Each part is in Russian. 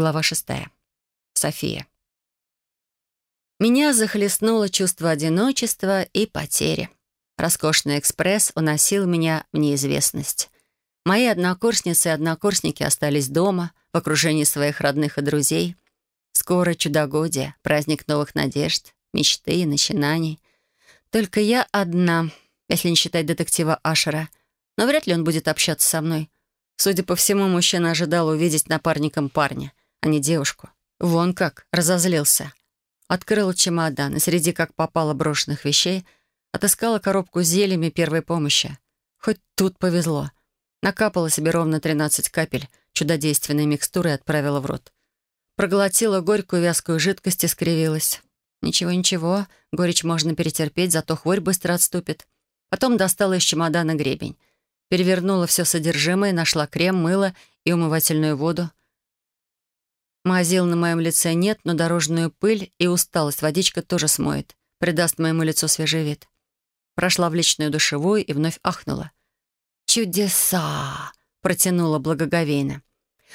Глава шестая. София. Меня захлестнуло чувство одиночества и потери. Роскошный экспресс уносил меня в неизвестность. Мои однокурсницы и однокурсники остались дома, в окружении своих родных и друзей. Скоро чудогодие, праздник новых надежд, мечты и начинаний. Только я одна, если не считать детектива Ашера. Но вряд ли он будет общаться со мной. Судя по всему, мужчина ожидал увидеть напарником парня, а не девушку. Вон как, разозлился. Открыла чемодан, и среди как попало брошенных вещей отыскала коробку с зельями первой помощи. Хоть тут повезло. Накапала себе ровно 13 капель чудодейственной микстуры и отправила в рот. Проглотила горькую вязкую жидкость и скривилась. Ничего-ничего, горечь можно перетерпеть, зато хворь быстро отступит. Потом достала из чемодана гребень. Перевернула все содержимое, нашла крем, мыло и умывательную воду. Мазил на моем лице нет, но дорожную пыль и усталость водичка тоже смоет, придаст моему лицу свежий вид. Прошла в личную душевую и вновь ахнула. «Чудеса!» — протянула благоговейно.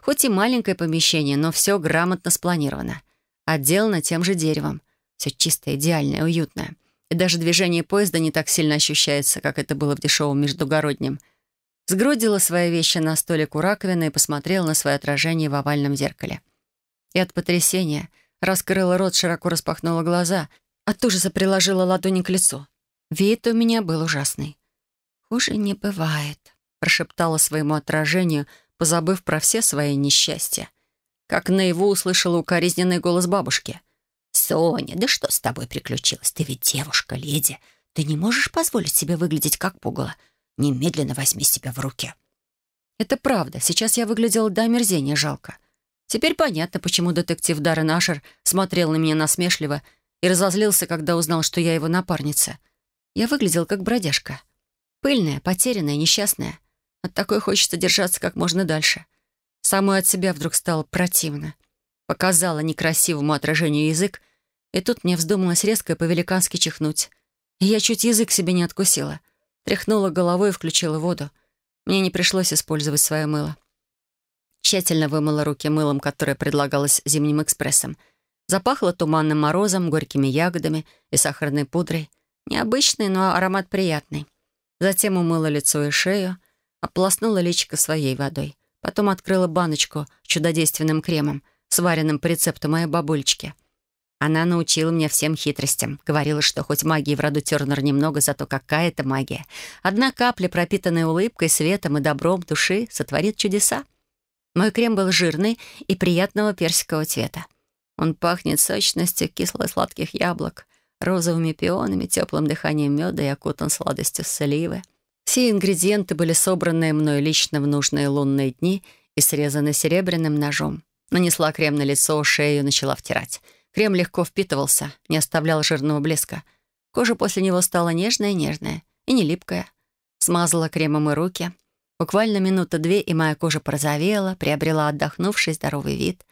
Хоть и маленькое помещение, но все грамотно спланировано. Отделано тем же деревом. Все чистое, идеальное, уютное. И даже движение поезда не так сильно ощущается, как это было в дешевом междугороднем. Сгрудила свои вещи на столик у раковины и посмотрела на свое отражение в овальном зеркале и от потрясения раскрыла рот, широко распахнула глаза, от ужаса приложила ладони к лицу. Вид у меня был ужасный. «Хуже не бывает», — прошептала своему отражению, позабыв про все свои несчастья. Как наяву услышала укоризненный голос бабушки. «Соня, да что с тобой приключилось? Ты ведь девушка, леди. Ты не можешь позволить себе выглядеть как пугало. Немедленно возьми себя в руки». Это правда. Сейчас я выглядела до омерзения жалко. Теперь понятно, почему детектив Даррен Ашер смотрел на меня насмешливо и разозлился, когда узнал, что я его напарница. Я выглядел как бродяжка. Пыльная, потерянная, несчастная. От такой хочется держаться как можно дальше. Самой от себя вдруг стало противно. Показала некрасивому отражению язык, и тут мне вздумалось резко и по-великански чихнуть. И я чуть язык себе не откусила. Тряхнула головой и включила воду. Мне не пришлось использовать свое мыло. Тщательно вымыла руки мылом, которое предлагалось зимним экспрессом. Запахло туманным морозом, горькими ягодами и сахарной пудрой. Необычный, но аромат приятный. Затем умыла лицо и шею, ополоснула личико своей водой. Потом открыла баночку с чудодейственным кремом, сваренным по рецепту моей бабулечки. Она научила меня всем хитростям. Говорила, что хоть магии в роду Тернер немного, зато какая-то магия. Одна капля, пропитанная улыбкой, светом и добром души, сотворит чудеса. Мой крем был жирный и приятного персикового цвета. Он пахнет сочностью кисло-сладких яблок, розовыми пионами, теплым дыханием меда и окутан сладостью сливы. Все ингредиенты были собраны мной лично в нужные лунные дни и срезаны серебряным ножом. Нанесла крем на лицо, шею, начала втирать. Крем легко впитывался, не оставлял жирного блеска. Кожа после него стала нежная-нежная и не липкая. Смазала кремом и руки, Буквально минута-две, и моя кожа порозовела, приобрела отдохнувший здоровый вид.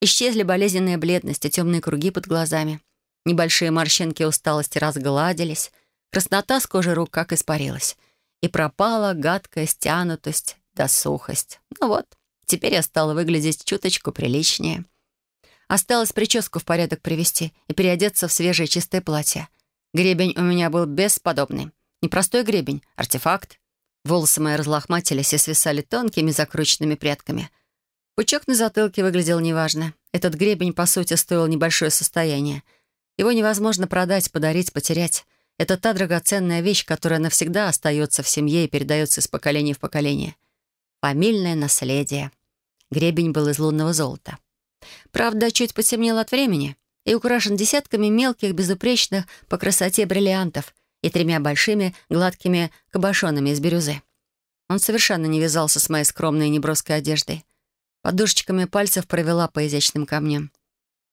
Исчезли болезненная бледность и темные круги под глазами. Небольшие морщинки усталости разгладились. Краснота с кожи рук как испарилась. И пропала гадкая стянутость да сухость. Ну вот, теперь я стала выглядеть чуточку приличнее. Осталось прическу в порядок привести и переодеться в свежее чистое платье. Гребень у меня был бесподобный. Непростой гребень, артефакт, Волосы мои разлохматились и свисали тонкими закрученными прядками. Пучок на затылке выглядел неважно. Этот гребень, по сути, стоил небольшое состояние. Его невозможно продать, подарить, потерять. Это та драгоценная вещь, которая навсегда остается в семье и передается из поколения в поколение. Фамильное наследие. Гребень был из лунного золота. Правда, чуть потемнел от времени и украшен десятками мелких, безупречных по красоте бриллиантов, и тремя большими гладкими кабошонами из бирюзы. Он совершенно не вязался с моей скромной и неброской одеждой. Подушечками пальцев провела по изящным камням.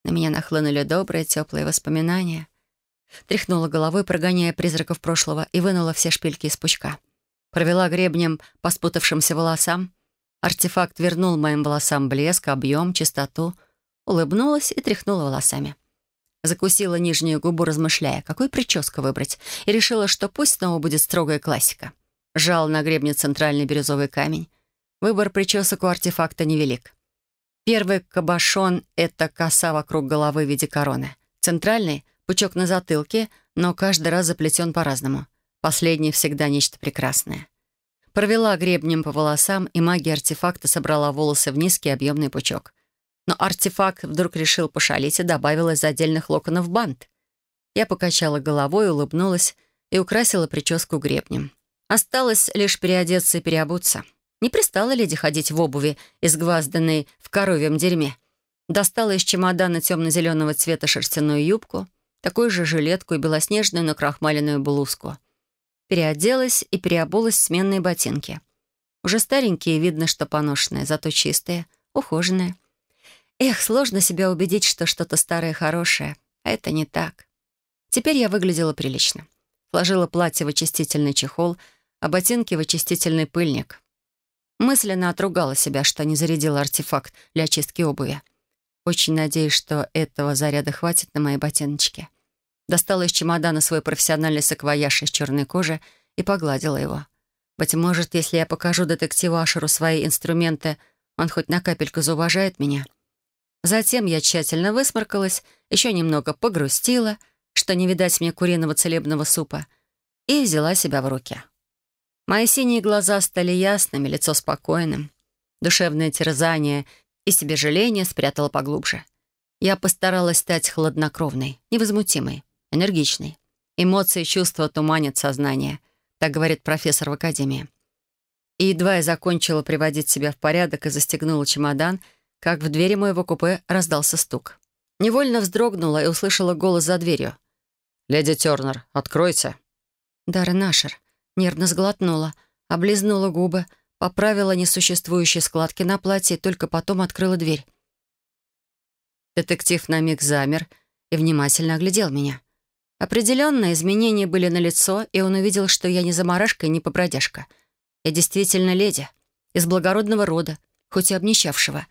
На меня нахлынули добрые, теплые воспоминания. Тряхнула головой, прогоняя призраков прошлого, и вынула все шпильки из пучка. Провела гребнем по спутавшимся волосам. Артефакт вернул моим волосам блеск, объем, чистоту. Улыбнулась и тряхнула волосами. Закусила нижнюю губу, размышляя, какую прическу выбрать, и решила, что пусть снова будет строгая классика. Жал на гребне центральный бирюзовый камень. Выбор причесок у артефакта невелик. Первый кабошон — это коса вокруг головы в виде короны. Центральный — пучок на затылке, но каждый раз заплетен по-разному. Последний всегда нечто прекрасное. Провела гребнем по волосам, и магия артефакта собрала волосы в низкий объемный пучок. Но артефакт вдруг решил пошалить и добавил из отдельных локонов бант. Я покачала головой, улыбнулась и украсила прическу гребнем. Осталось лишь переодеться и переобуться. Не пристала леди ходить в обуви, изгвазданной в коровьем дерьме. Достала из чемодана темно-зеленого цвета шерстяную юбку, такую же жилетку и белоснежную накрахмаленную блузку. Переоделась и переобулась в сменные ботинки. Уже старенькие, видно, что поношенные, зато чистые, ухоженные. Эх, сложно себя убедить, что что-то старое хорошее, а это не так. Теперь я выглядела прилично. Сложила платье в очистительный чехол, а ботинки в очистительный пыльник. Мысленно отругала себя, что не зарядила артефакт для очистки обуви. Очень надеюсь, что этого заряда хватит на мои ботиночки. Достала из чемодана свой профессиональный саквояж из черной кожи и погладила его. Быть может, если я покажу детективу Ашеру свои инструменты, он хоть на капельку зауважает меня. Затем я тщательно высморкалась, еще немного погрустила, что не видать мне куриного целебного супа, и взяла себя в руки. Мои синие глаза стали ясными, лицо спокойным. Душевное терзание и себе жаление спрятала поглубже. Я постаралась стать хладнокровной, невозмутимой, энергичной. Эмоции и чувства туманят сознание, так говорит профессор в академии. И едва я закончила приводить себя в порядок и застегнула чемодан, как в двери моего купе раздался стук. Невольно вздрогнула и услышала голос за дверью. «Леди Тернер, откройте!» Дара Нашер. Нервно сглотнула, облизнула губы, поправила несуществующие складки на платье и только потом открыла дверь. Детектив на миг замер и внимательно оглядел меня. Определенно, изменения были налицо, и он увидел, что я не заморашка и не побродяжка. Я действительно леди, из благородного рода, хоть и обнищавшего.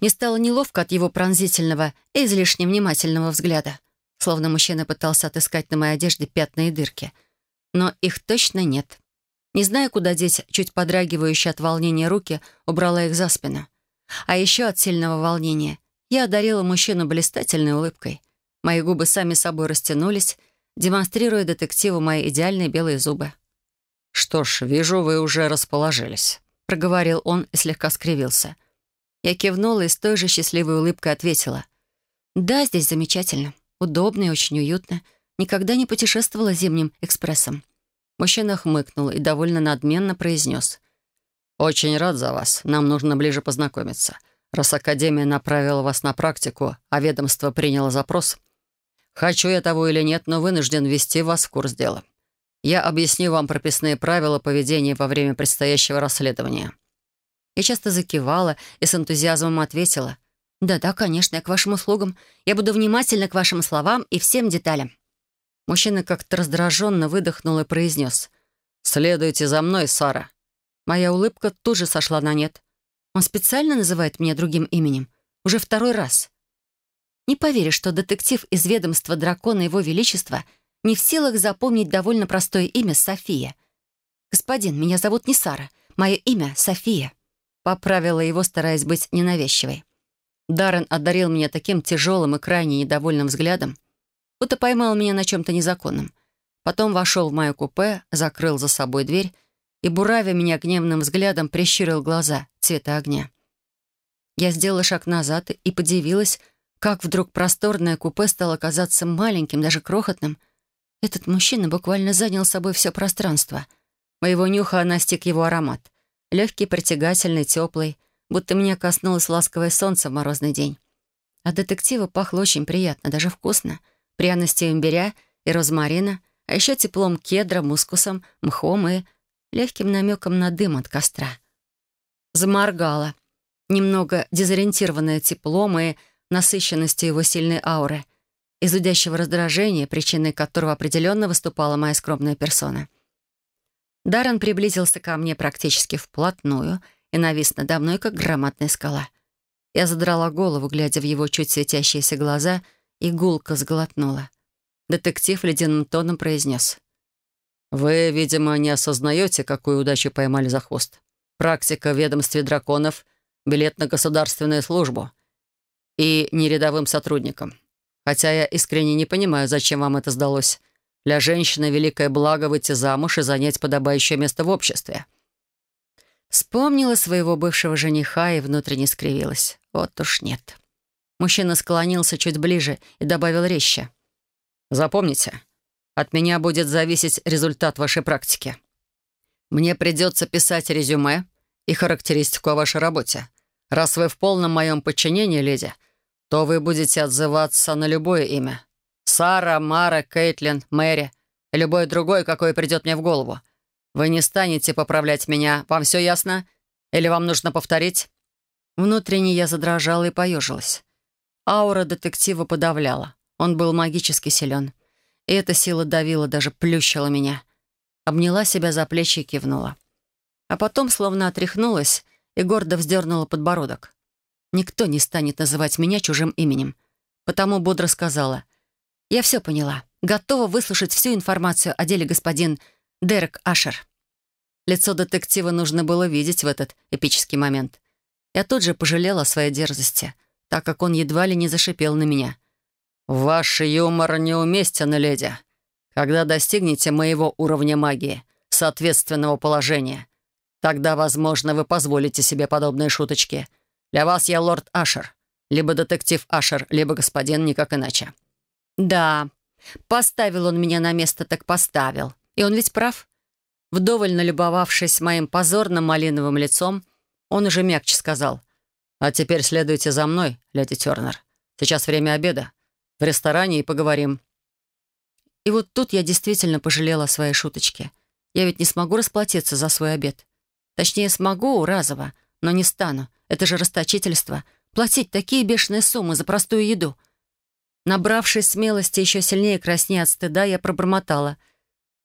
Мне стало неловко от его пронзительного и излишне внимательного взгляда, словно мужчина пытался отыскать на моей одежде пятна и дырки — но их точно нет. Не зная, куда деть чуть подрагивающие от волнения руки, убрала их за спину. А еще от сильного волнения я одарила мужчину блистательной улыбкой. Мои губы сами собой растянулись, демонстрируя детективу мои идеальные белые зубы. «Что ж, вижу, вы уже расположились», — проговорил он и слегка скривился. Я кивнула и с той же счастливой улыбкой ответила. «Да, здесь замечательно. Удобно и очень уютно. Никогда не путешествовала зимним экспрессом. Мужчина хмыкнул и довольно надменно произнес. «Очень рад за вас. Нам нужно ближе познакомиться. Раз Академия направила вас на практику, а ведомство приняло запрос. Хочу я того или нет, но вынужден ввести вас в курс дела. Я объясню вам прописные правила поведения во время предстоящего расследования». Я часто закивала и с энтузиазмом ответила. «Да-да, конечно, я к вашим услугам. Я буду внимательна к вашим словам и всем деталям». Мужчина как-то раздраженно выдохнул и произнес. «Следуйте за мной, Сара». Моя улыбка тут же сошла на нет. Он специально называет меня другим именем. Уже второй раз. Не поверишь, что детектив из ведомства дракона Его Величества не в силах запомнить довольно простое имя София. «Господин, меня зовут не Сара. Мое имя София». Поправила его, стараясь быть ненавязчивой. Даррен одарил меня таким тяжелым и крайне недовольным взглядом, будто поймал меня на чем-то незаконном. Потом вошел в мое купе, закрыл за собой дверь и, буравя меня гневным взглядом, прищурил глаза цвета огня. Я сделала шаг назад и подивилась, как вдруг просторное купе стало казаться маленьким, даже крохотным. Этот мужчина буквально занял собой все пространство. Моего нюха настиг его аромат. Легкий, притягательный, теплый, будто меня коснулось ласковое солнце в морозный день. А детектива пахло очень приятно, даже вкусно — пряностью имбиря и розмарина, а еще теплом кедра, мускусом, мхом и легким намеком на дым от костра. Заморгала, немного дезориентированная теплом и насыщенностью его сильной ауры, изудящего раздражения, причиной которого определенно выступала моя скромная персона. Даррен приблизился ко мне практически вплотную и навис надо мной, как громадная скала. Я задрала голову, глядя в его чуть светящиеся глаза — и сглотнула. Детектив ледяным тоном произнес. «Вы, видимо, не осознаете, какую удачу поймали за хвост. Практика в ведомстве драконов билет на государственную службу. И не рядовым сотрудникам. Хотя я искренне не понимаю, зачем вам это сдалось. Для женщины великое благо выйти замуж и занять подобающее место в обществе». Вспомнила своего бывшего жениха и внутренне скривилась. Вот уж нет. Мужчина склонился чуть ближе и добавил резче. «Запомните, от меня будет зависеть результат вашей практики. Мне придется писать резюме и характеристику о вашей работе. Раз вы в полном моем подчинении, леди, то вы будете отзываться на любое имя. Сара, Мара, Кейтлин, Мэри любое другое, какое придет мне в голову. Вы не станете поправлять меня. Вам все ясно? Или вам нужно повторить?» Внутренне я задрожала и поежилась. Аура детектива подавляла. Он был магически силен. И эта сила давила, даже плющила меня. Обняла себя за плечи и кивнула. А потом словно отряхнулась и гордо вздернула подбородок. Никто не станет называть меня чужим именем. Потому бодро сказала. «Я все поняла. Готова выслушать всю информацию о деле господин Дерек Ашер». Лицо детектива нужно было видеть в этот эпический момент. Я тут же пожалела о своей дерзости, так как он едва ли не зашипел на меня. «Ваш юмор неуместен, леди. Когда достигнете моего уровня магии, соответственного положения, тогда, возможно, вы позволите себе подобные шуточки. Для вас я лорд Ашер, либо детектив Ашер, либо господин, никак иначе». «Да, поставил он меня на место, так поставил. И он ведь прав». Вдоволь налюбовавшись моим позорным малиновым лицом, он уже мягче сказал. «А теперь следуйте за мной, леди Тернер. Сейчас время обеда в ресторане и поговорим». И вот тут я действительно пожалела о своей шуточке. Я ведь не смогу расплатиться за свой обед. Точнее, смогу разово, но не стану. Это же расточительство. Платить такие бешеные суммы за простую еду. Набравшись смелости еще сильнее краснее от стыда, я пробормотала.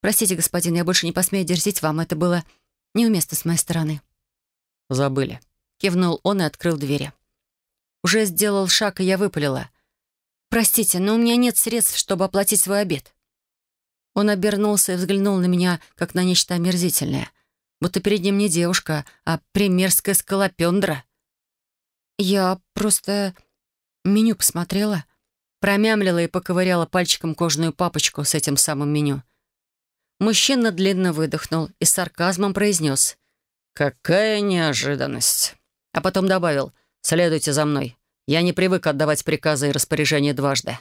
«Простите, господин, я больше не посмею дерзить вам. Это было неуместно с моей стороны». «Забыли», — кивнул он и открыл двери. Уже сделал шаг, и я выпалила. «Простите, но у меня нет средств, чтобы оплатить свой обед». Он обернулся и взглянул на меня, как на нечто омерзительное. Будто перед ним не девушка, а примерская скалопендра. Я просто меню посмотрела, промямлила и поковыряла пальчиком кожаную папочку с этим самым меню. Мужчина длинно выдохнул и с сарказмом произнес. «Какая неожиданность!» А потом добавил. «Следуйте за мной. Я не привык отдавать приказы и распоряжения дважды.